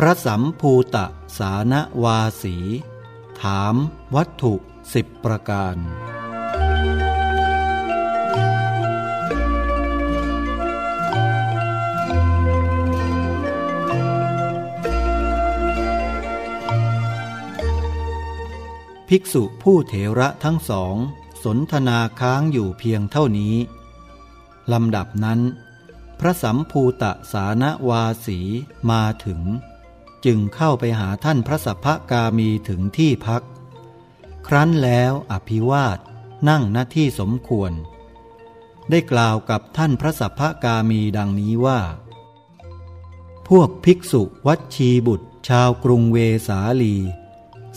พระสัมภูตะสานวาสี ถามวัตถุสิบประการ ภิกษุผู้เถระทั้งสอง สนทนาค้างอยู่เพียงเท่านี้ ลำดับนั้น พระสัมภูตะสานวาสีมาถึง จึงเข้าไปหาท่านพระสัพพกามีถึงที่พัก ครั้นแล้วอภิวาสนั่งหน้าที่สมควร ได้กล่าวกับท่านพระสัพพกามีดังนี้ว่า พวกภิกษุวัดชีบุตร ชาวกรุงเวสาลี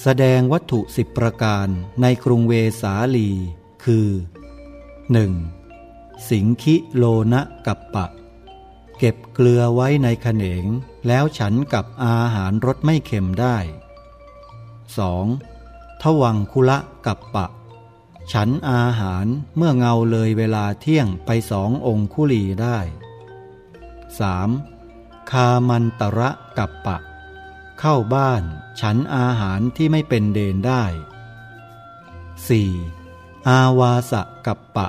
แสดงวัตถุสิบประการในกรุงเวสาลี คือ 1. สิงคิโลนะกัปปะ เก็บเกลือไว้ในขเนง แล้วฉันกับอาหารรสไม่เค็มได้ 2. ทวังคุละกัปปะ ฉันอาหารเมื่อเงาเลยเวลาเที่ยงไปสององคุลีได้ 3. คามันตระกัปปะ เข้าบ้านฉันอาหารที่ไม่เป็นเดนได้ 4. อาวาสะกัปปะ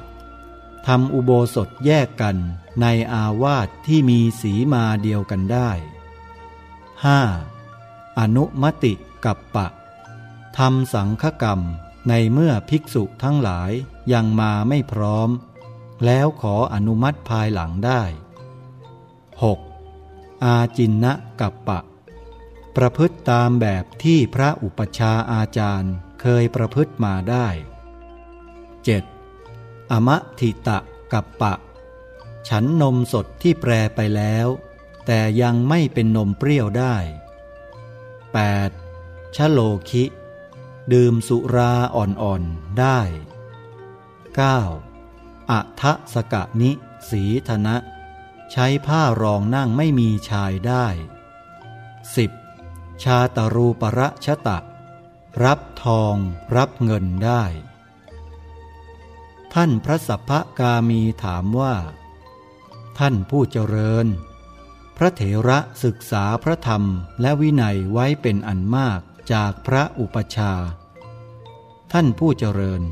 ทำอุโบสถแยกกันในอาวาสที่มีสีมาเดียวกันได้ 5. อนุมติกัปปะทำสังฆกรรมในเมื่อภิกษุทั้งหลายยังมาไม่พร้อม แล้วขออนุมัติภายหลังได้ 6. อาจินนะกัปปะ ประพฤติตามแบบที่พระอุปชฌาย์อาจารย์เคยประพฤติมาได้ 7. อมะทิตะกัปปะ ฉันนมสดที่แปรไปแล้ว แต่ยังไม่เป็นนมเปรี้ยวได้ 8. ชะโลคิ ดื่มสุราอ่อนๆได้ 9. อัทะสกะนิสีธนะ ใช้ผ้ารองนั่งไม่มีชายได้ 10. ชาตรูประชะตะ รับทองรับเงินได้ ท่านพระสัพพกามีถามว่า ท่านผู้เจริญ พระเถระศึกษาพระธรรมและวินัยไว้เป็นอันมากจากพระอุปชา ท่านผู้เจริญ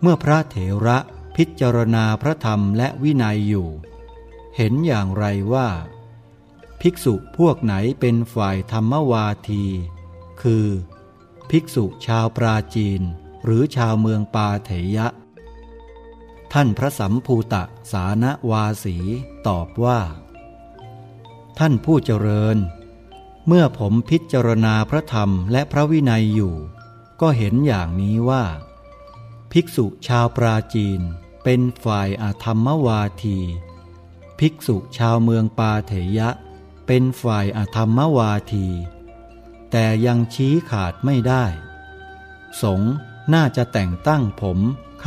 เมื่อพระเถระพิจารณาพระธรรมและวินัยอยู่ เห็นอย่างไรว่า ภิกษุพวกไหนเป็นฝ่ายธรรมวาที คือ ภิกษุชาวปราจีนหรือชาวเมืองปาเถยะ ท่านพระสัมภูตะสานวาสี ตอบว่า ท่านผู้เจริญ เมื่อผมพิจารณาพระธรรมและพระวินัยอยู่ ก็เห็นอย่างนี้ว่า ภิกษุชาวปราจีนเป็นฝ่ายอาธรรมวาที ภิกษุชาวเมืองปาเถยะ เป็นฝ่ายอาธรรมวาที แต่ยังชี้ขาดไม่ได้ สงน่าจะแต่งตั้งผม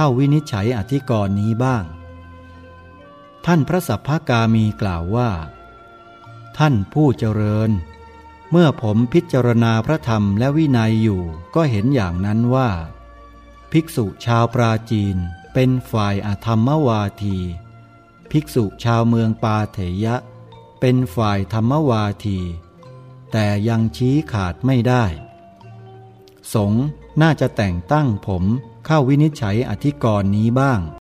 เข้าวินิจฉัยอธิกรณ์นี้บ้าง ท่านพระสัพพากามีกล่าวว่า ท่านผู้เจริญ เมื่อผมพิจารณาพระธรรมและวินัยอยู่ก็เห็นอย่างนั้นว่า ภิกษุชาวปราจีนเป็นฝ่ายอาธรรมวาที ภิกษุชาวเมืองปาเถยะ เป็นฝ่ายธรรมวาที แต่ยังชี้ขาดไม่ได้ สงน่าจะแต่งตั้งผม เข้าวินิจฉัยอธิกรณ์นี้บ้าง